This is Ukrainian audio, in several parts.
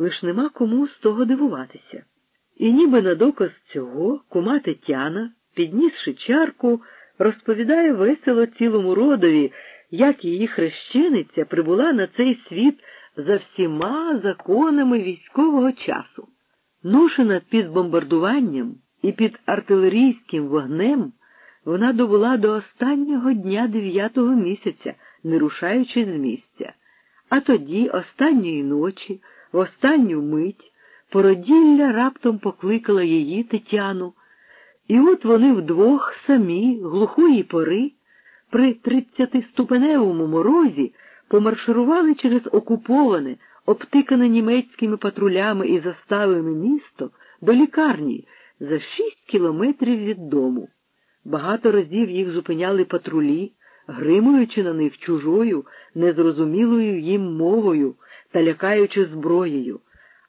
лиш нема кому з того дивуватися. І ніби на доказ цього кума Тетяна, піднісши чарку, розповідає весело цілому родові, як її хрещениця прибула на цей світ за всіма законами військового часу. Ношена під бомбардуванням і під артилерійським вогнем, вона добула до останнього дня дев'ятого місяця, не рушаючи з місця. А тоді, останньої ночі, в останню мить, породілля раптом покликала її Тетяну, і от вони вдвох самі, глухої пори, при тридцятиступеневому морозі помарширували через окуповане, обтикане німецькими патрулями і заставами місто до лікарні за шість кілометрів від дому. Багато разів їх зупиняли патрулі, гримуючи на них чужою, незрозумілою їм мовою та лякаючи зброєю,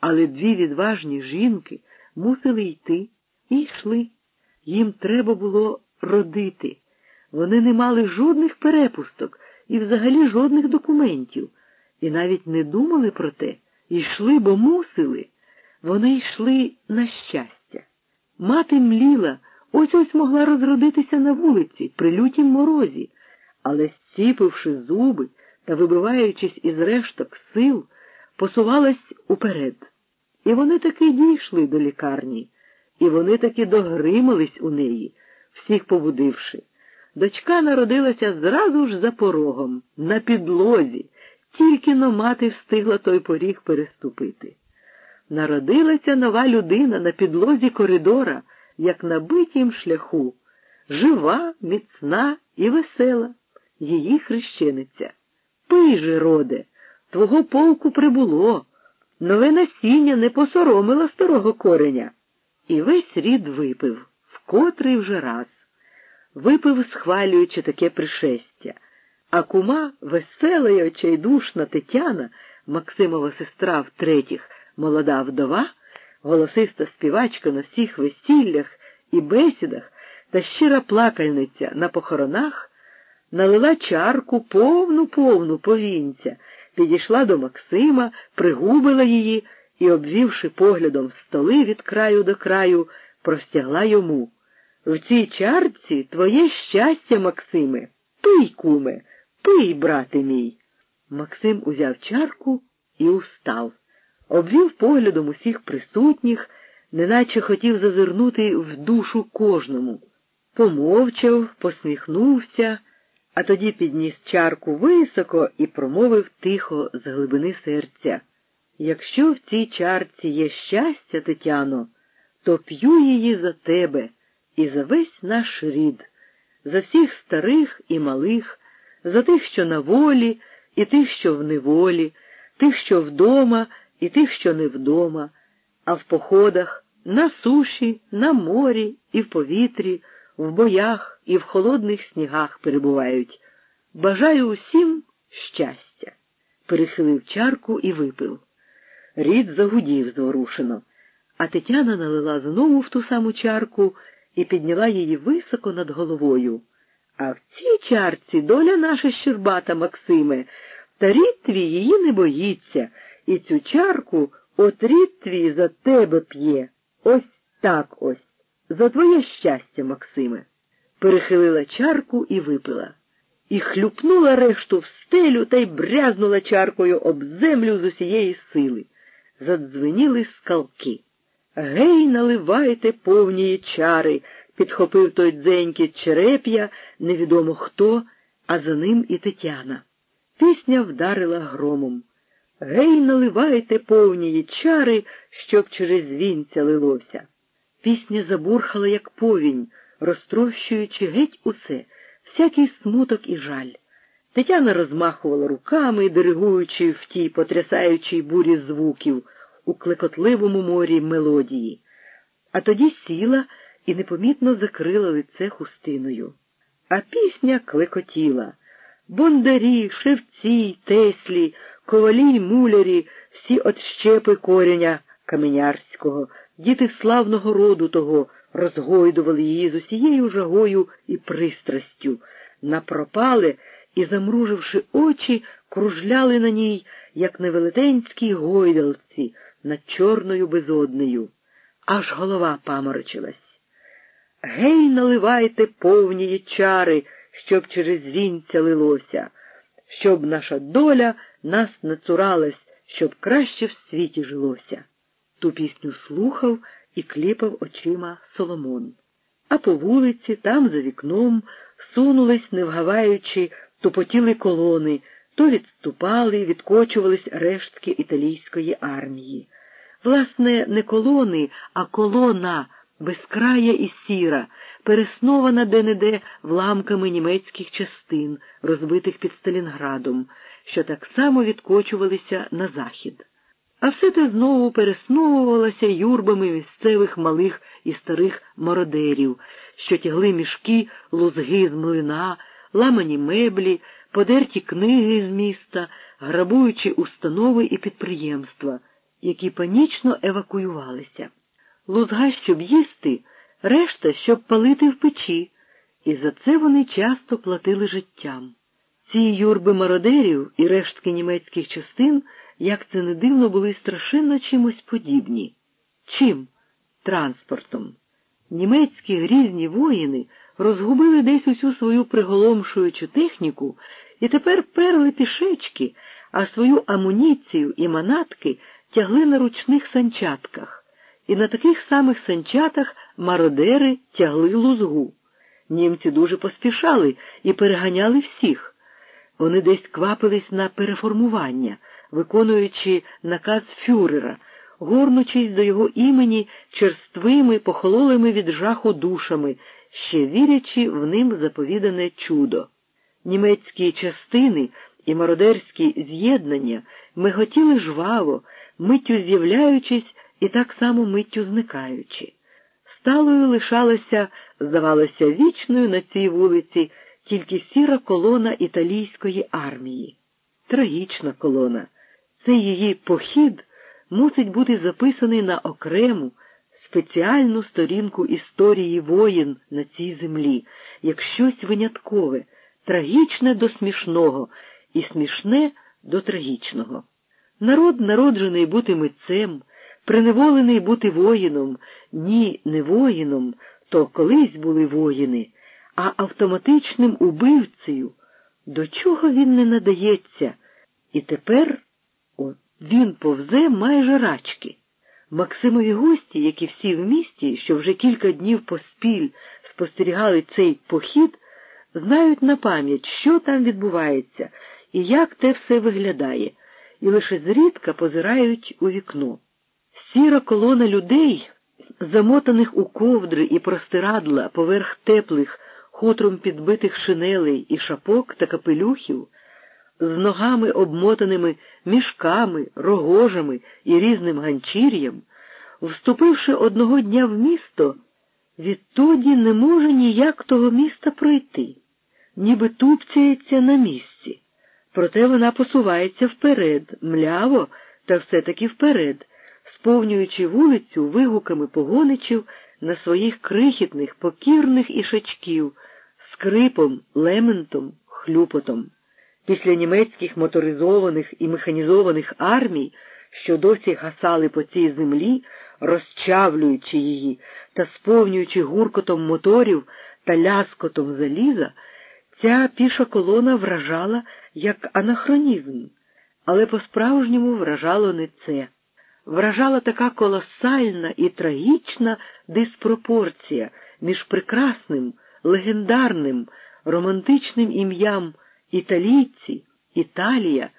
але дві відважні жінки мусили йти і йшли. Їм треба було родити. Вони не мали жодних перепусток і взагалі жодних документів, і навіть не думали про те, йшли, бо мусили. Вони йшли на щастя. Мати мліла, ось ось могла розродитися на вулиці при лютім морозі, але, зціпивши зуби та вибиваючись із решток сил, посувалась уперед. І вони таки дійшли до лікарні, і вони таки догримались у неї, всіх побудивши. Дочка народилася зразу ж за порогом, на підлозі, тільки но мати встигла той поріг переступити. Народилася нова людина на підлозі коридора, як на битім шляху, жива, міцна і весела, її хрещениця. Пий же, роде, твого полку прибуло, нове насіння не посоромило старого кореня. І весь рід випив, вкотрий вже раз. Випив, схвалюючи таке пришестя, а кума, весела й очайдушна Тетяна, Максимова сестра втретіх, молода вдова, голосиста співачка на всіх весіллях і бесідах та щира плакальниця на похоронах, налила чарку повну повну повінця, підійшла до Максима, пригубила її і, обвівши поглядом столи від краю до краю, простягла йому. В цій чарці твоє щастя, Максиме. Пий, куме, пий, брате мій. Максим узяв чарку і устав, обвів поглядом усіх присутніх, неначе хотів зазирнути в душу кожному. Помовчав, посміхнувся, а тоді підніс чарку високо і промовив тихо з глибини серця. Якщо в цій чарці є щастя, Тетяно, то п'ю її за тебе і за весь наш рід, за всіх старих і малих, за тих, що на волі, і тих, що в неволі, тих, що вдома, і тих, що не вдома, а в походах, на суші, на морі і в повітрі, в боях і в холодних снігах перебувають. Бажаю усім щастя. Перехилив чарку і випив. Рід загудів зворушено, а Тетяна налила знову в ту саму чарку і підняла її високо над головою. А в цій чарці доля наша щербата, Максиме, та рід твій її не боїться, і цю чарку от рід твій за тебе п'є. Ось так ось. За твоє щастя, Максиме. Перехилила чарку і випила. І хлюпнула решту в стелю та й брязнула чаркою об землю з усієї сили. Задзвеніли скалки. Гей, наливайте повні чари, підхопив той дзенький череп'я, невідомо хто, а за ним і Тетяна. Пісня вдарила громом. Гей, наливайте повні чари, щоб через вінця лилося. Пісня забурхала, як повінь, розтрощуючи геть усе, всякий смуток і жаль. Тетяна розмахувала руками, диригуючи в тій потрясаючій бурі звуків у клекотливому морі мелодії, а тоді сіла і непомітно закрила лице хустиною. А пісня клекотіла. Бондарі, шевці, теслі, ковалі й мулярі, всі отщепи кореня каменярського, діти славного роду того розгойдували її з усією жагою і пристрастю, напропали і, замруживши очі, кружляли на ній, як на велетенській гойдалці над чорною безоднею. Аж голова паморочилась. Гей, наливайте повні чари, щоб через вінця лилося, щоб наша доля нас не цуралась, щоб краще в світі жилося. Ту пісню слухав і кліпав очима Соломон. А по вулиці, там за вікном, сунулись, не вгаваючи, тупотіли колони, то відступали, відкочувались рештки італійської армії. Власне, не колони, а колона, безкрая і сіра, переснована де-не-де вламками німецьких частин, розбитих під Сталінградом, що так само відкочувалися на захід. А все те знову пересновувалося юрбами місцевих малих і старих мародерів, що тягли мішки, лузги з млина, ламані меблі, подерті книги з міста, грабуючи установи і підприємства, які панічно евакуювалися. Лузга, щоб їсти, решта, щоб палити в печі, і за це вони часто платили життям. Ці юрби мародерів і рештки німецьких частин, як це не дивно, були страшенно чимось подібні. Чим? Транспортом. Німецькі грізні воїни розгубили десь усю свою приголомшуючу техніку і тепер перли пішечки, а свою амуніцію і манатки тягли на ручних санчатках, і на таких самих санчатах мародери тягли лузгу. Німці дуже поспішали і переганяли всіх. Вони десь квапились на переформування, виконуючи наказ фюрера, горнучись до його імені черствими, похололими від жаху душами, ще вірячи в ним заповідане чудо. Німецькі частини і мародерські з'єднання миготіли жваво, миттю з'являючись і так само миттю зникаючи. Сталою лишалася, здавалося, вічною на цій вулиці тільки сіра колона італійської армії. Трагічна колона. Цей її похід мусить бути записаний на окрему, спеціальну сторінку історії воїн на цій землі, як щось виняткове, трагічне до смішного і смішне до трагічного. Народ, народжений бути митцем, приневолений бути воїном, ні, не воїном, то колись були воїни, а автоматичним убивцею. До чого він не надається? І тепер він повзе майже рачки. Максимові гості, які всі в місті, що вже кілька днів поспіль спостерігали цей похід, знають на пам'ять, що там відбувається і як те все виглядає, і лише зрідка позирають у вікно. Сіра колона людей, замотаних у ковдри і простирадла поверх теплих, хутром підбитих шинелей і шапок та капелюхів, з ногами обмотаними мішками, рогожами і різним ганчір'ям, вступивши одного дня в місто, відтоді не може ніяк того міста пройти, ніби тупцяється на місці. Проте вона посувається вперед, мляво, та все-таки вперед, сповнюючи вулицю вигуками погоничів на своїх крихітних, покірних ішачків, скрипом, лементом, хлюпотом. Після німецьких моторизованих і механізованих армій, що досі гасали по цій землі, розчавлюючи її та сповнюючи гуркотом моторів та ляскотом заліза, ця піша колона вражала як анахронізм, але по-справжньому вражало не це. Вражала така колосальна і трагічна диспропорція між прекрасним, легендарним, романтичним ім'ям італійці, Італія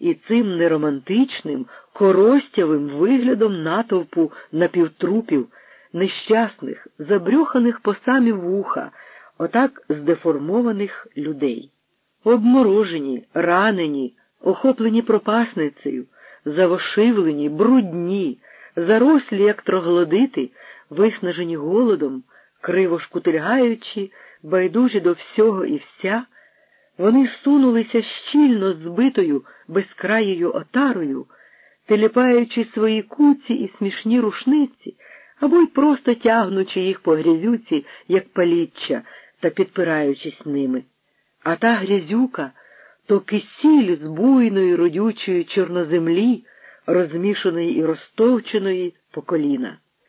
і цим неромантичним, коростявим виглядом натовпу напівтрупів, нещасних, забрюханих по самі вуха, отак здеформованих людей. Обморожені, ранені, охоплені пропасницею, завошивлені, брудні, зарослі, як троглодити, виснажені голодом, криво шкутильгаючи, байдужі до всього і вся. Вони сунулися щільно збитою безкраєю отарою, теліпаючи свої куці і смішні рушниці, або й просто тягнучи їх по грязюці, як паліччя, та підпираючись ними. А та грязюка то кисіль з буйної родючої чорноземлі, розмішаної і розтовченої по коліна.